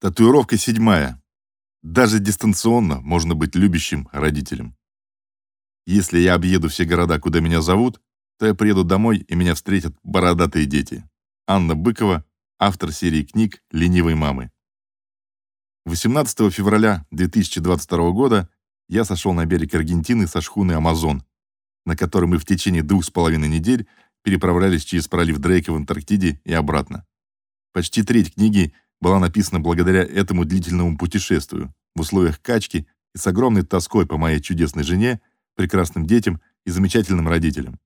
Татуировка седьмая. Даже дистанционно можно быть любящим родителем. Если я объеду все города, куда меня зовут, то я приеду домой, и меня встретят бородатые дети. Анна Быкова, автор серии книг «Ленивой мамы». 18 февраля 2022 года я сошел на берег Аргентины со шхуны «Амазон», на которой мы в течение двух с половиной недель переправлялись через пролив Дрейка в Антарктиде и обратно. Почти треть книги была написана благодаря этому длительному путешествию в условиях качки и с огромной тоской по моей чудесной жене, прекрасным детям и замечательным родителям.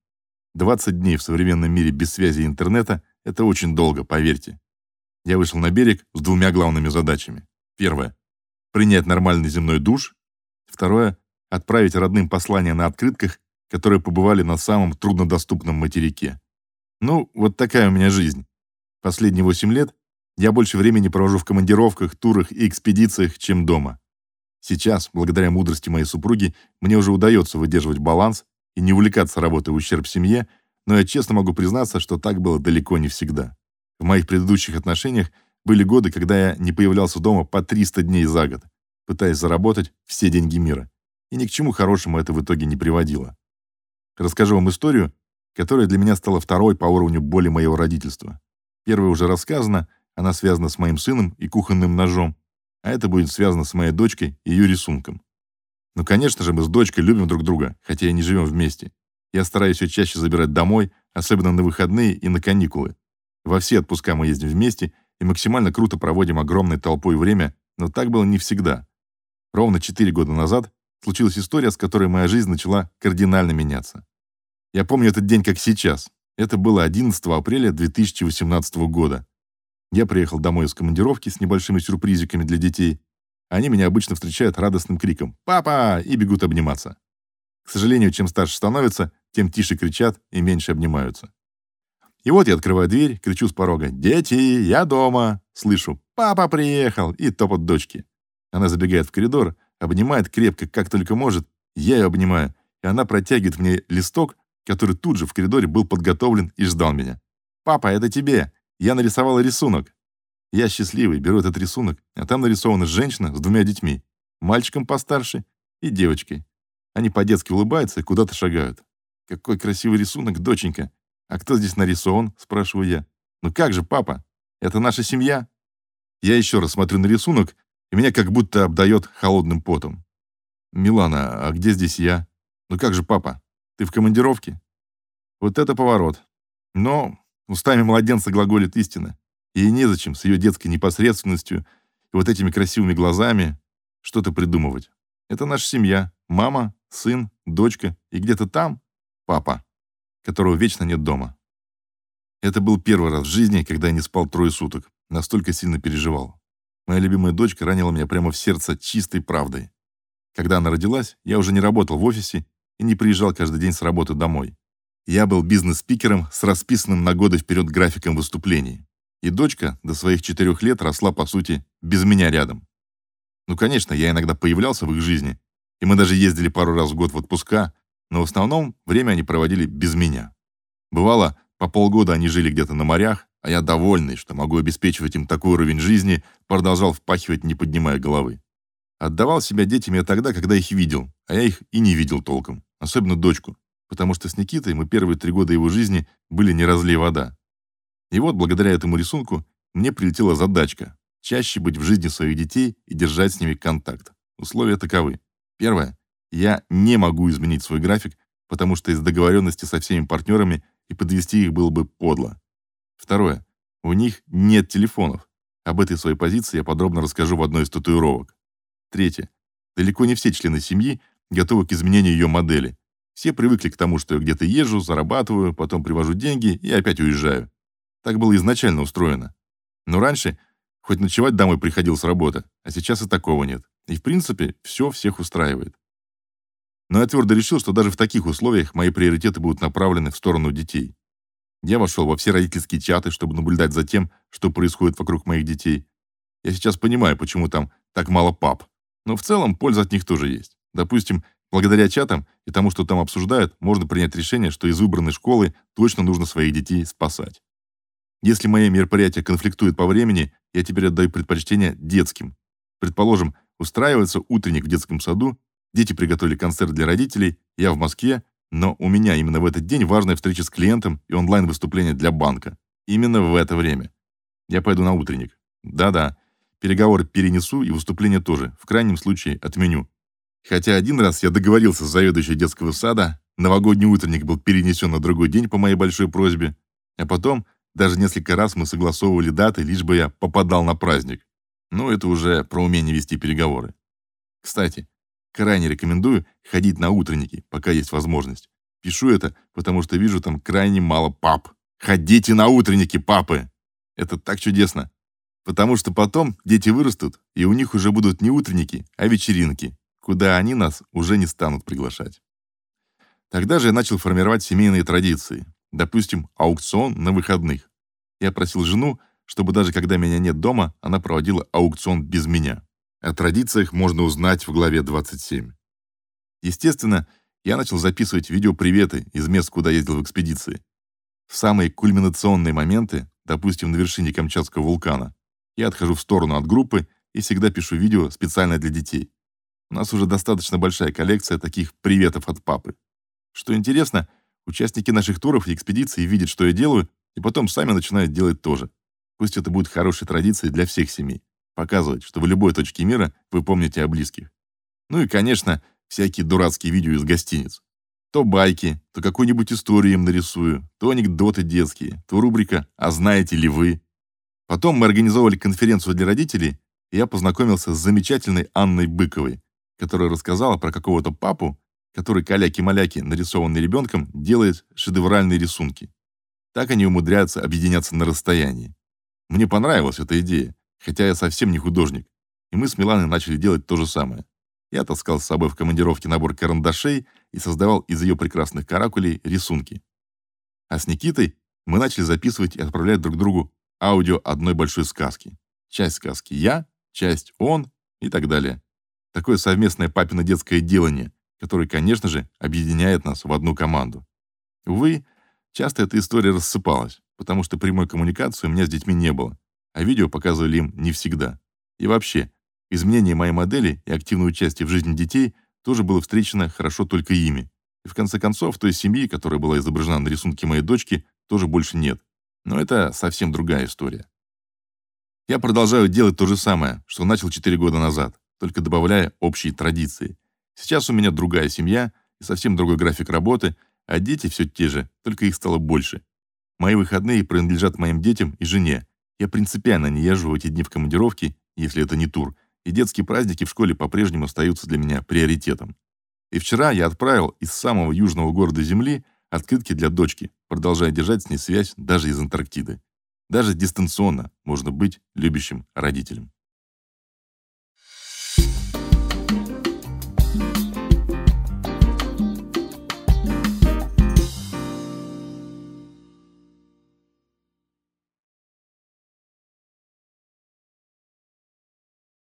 20 дней в современном мире без связи и интернета – это очень долго, поверьте. Я вышел на берег с двумя главными задачами. Первое – принять нормальный земной душ. Второе – отправить родным послания на открытках, которые побывали на самом труднодоступном материке. Ну, вот такая у меня жизнь. Последние 8 лет я больше времени провожу в командировках, турах и экспедициях, чем дома. Сейчас, благодаря мудрости моей супруги, мне уже удается выдерживать баланс и не увлекаться работой в ущерб семье, но я честно могу признаться, что так было далеко не всегда. В моих предыдущих отношениях были годы, когда я не появлялся дома по 300 дней за год, пытаясь заработать все деньги мира. И ни к чему хорошему это в итоге не приводило. Расскажу вам историю, которая для меня стала второй по уровню боли моего родительства. Первая уже рассказана, она связана с моим сыном и кухонным ножом, а это будет связано с моей дочкой и ее рисунком. Ну, конечно же, мы с дочкой любим друг друга, хотя и не живем вместе. Я стараюсь ее чаще забирать домой, особенно на выходные и на каникулы. Во все отпуска мы ездим вместе и максимально круто проводим огромной толпой время, но так было не всегда. Ровно 4 года назад случилась история, с которой моя жизнь начала кардинально меняться. Я помню этот день как сейчас. Это было 11 апреля 2018 года. Я приехал домой из командировки с небольшими сюрпризиками для детей, они меня обычно встречают радостным криком «Папа!» и бегут обниматься. К сожалению, чем старше становятся, тем тише кричат и меньше обнимаются. И вот я открываю дверь, кричу с порога «Дети, я дома!» Слышу «Папа приехал!» и топот дочки. Она забегает в коридор, обнимает крепко, как только может, я ее обнимаю, и она протягивает мне листок, который тут же в коридоре был подготовлен и ждал меня. «Папа, это тебе! Я нарисовала рисунок!» Я счастливый, беру этот рисунок, а там нарисована женщина с двумя детьми, мальчиком постарше и девочкой. Они по-детски улыбаются и куда-то шагают. «Какой красивый рисунок, доченька! А кто здесь нарисован?» – спрашиваю я. «Ну как же, папа? Это наша семья?» Я еще раз смотрю на рисунок, и меня как будто обдает холодным потом. «Милана, а где здесь я? Ну как же, папа? Ты в командировке?» Вот это поворот. Но устами младенца глаголит истина. Ей незачем с ее детской непосредственностью и вот этими красивыми глазами что-то придумывать. Это наша семья. Мама, сын, дочка и где-то там папа, которого вечно нет дома. Это был первый раз в жизни, когда я не спал трое суток. Настолько сильно переживал. Моя любимая дочка ранила меня прямо в сердце чистой правдой. Когда она родилась, я уже не работал в офисе и не приезжал каждый день с работы домой. Я был бизнес-спикером с расписанным на годы вперед графиком выступлений. И дочка до своих четырех лет росла, по сути, без меня рядом. Ну, конечно, я иногда появлялся в их жизни, и мы даже ездили пару раз в год в отпуска, но в основном время они проводили без меня. Бывало, по полгода они жили где-то на морях, а я, довольный, что могу обеспечивать им такой уровень жизни, продолжал впахивать, не поднимая головы. Отдавал себя детям я тогда, когда их видел, а я их и не видел толком, особенно дочку, потому что с Никитой мы первые три года его жизни были не разлей вода. И вот, благодаря этому рисунку, мне прилетела задачка – чаще быть в жизни своих детей и держать с ними контакт. Условия таковы. Первое. Я не могу изменить свой график, потому что из договоренности со всеми партнерами и подвести их было бы подло. Второе. У них нет телефонов. Об этой своей позиции я подробно расскажу в одной из татуировок. Третье. Далеко не все члены семьи готовы к изменению ее модели. Все привыкли к тому, что я где-то езжу, зарабатываю, потом привожу деньги и опять уезжаю. Так было изначально устроено. Но раньше хоть ночевать домой приходил с работы, а сейчас и такого нет. И в принципе все всех устраивает. Но я твердо решил, что даже в таких условиях мои приоритеты будут направлены в сторону детей. Я вошел во все родительские чаты, чтобы наблюдать за тем, что происходит вокруг моих детей. Я сейчас понимаю, почему там так мало пап. Но в целом польза от них тоже есть. Допустим, благодаря чатам и тому, что там обсуждают, можно принять решение, что из выбранной школы точно нужно своих детей спасать. Если мои мероприятия конфликтуют по времени, я теперь отдаю предпочтение детским. Предположим, устраивается утренник в детском саду, дети приготовили концерт для родителей, я в Москве, но у меня именно в этот день важная встреча с клиентом и онлайн-выступление для банка. Именно в это время. Я пойду на утренник. Да-да. Переговоры перенесу и выступление тоже. В крайнем случае отменю. Хотя один раз я договорился с заведующей детского сада, новогодний утренник был перенесен на другой день по моей большой просьбе, а потом даже несколько раз мы согласовывали даты, лишь бы я попадал на праздник. Ну, это уже про умение вести переговоры. Кстати, крайне рекомендую ходить на утренники, пока есть возможность. Пишу это, потому что вижу там крайне мало пап. Ходите на утренники, папы! Это так чудесно. Потому что потом дети вырастут, и у них уже будут не утренники, а вечеринки, куда они нас уже не станут приглашать. Тогда же я начал формировать семейные традиции. Допустим, аукцион на выходных. Я просил жену, чтобы даже когда меня нет дома, она проводила аукцион без меня. О традициях можно узнать в главе 27. Естественно, я начал записывать видеоприветы из мест, куда ездил в экспедиции. В самые кульминационные моменты, допустим, на вершине Камчатского вулкана, я отхожу в сторону от группы и всегда пишу видео специально для детей. У нас уже достаточно большая коллекция таких приветов от папы. Что интересно, участники наших туров и экспедиций видят, что я делаю, и потом сами начинают делать то же. Пусть это будет хорошей традицией для всех семей. Показывать, что в любой точке мира вы помните о близких. Ну и, конечно, всякие дурацкие видео из гостиниц. То байки, то какую-нибудь историю им нарисую, то анекдоты детские, то рубрика «А знаете ли вы?». Потом мы организовали конференцию для родителей, и я познакомился с замечательной Анной Быковой, которая рассказала про какого-то папу, который каляки-маляки, нарисованный ребенком, делает шедевральные рисунки. Так они умудряются объединяться на расстоянии. Мне понравилась эта идея, хотя я совсем не художник, и мы с Миланой начали делать то же самое. Я таскал с собой в командировке набор карандашей и создавал из ее прекрасных каракулей рисунки. А с Никитой мы начали записывать и отправлять друг другу аудио одной большой сказки. Часть сказки я, часть он и так далее. Такое совместное папино детское делание, которое, конечно же, объединяет нас в одну команду. Увы, часто эта история рассыпалась, потому что прямой коммуникации у меня с детьми не было, а видео показывали им не всегда. И вообще, Изменение моей модели и активное участие в жизни детей тоже было встречено хорошо только ими. И в конце концов, той семьи, которая была изображена на рисунке моей дочки, тоже больше нет. Но это совсем другая история. Я продолжаю делать то же самое, что начал 4 года назад, только добавляя общие традиции. Сейчас у меня другая семья и совсем другой график работы, а дети все те же, только их стало больше. Мои выходные принадлежат моим детям и жене. Я принципиально не езжу в эти дни в командировки, если это не тур, и детские праздники в школе по-прежнему остаются для меня приоритетом. И вчера я отправил из самого южного города Земли открытки для дочки, продолжая держать с ней связь даже из Антарктиды. Даже дистанционно можно быть любящим родителем.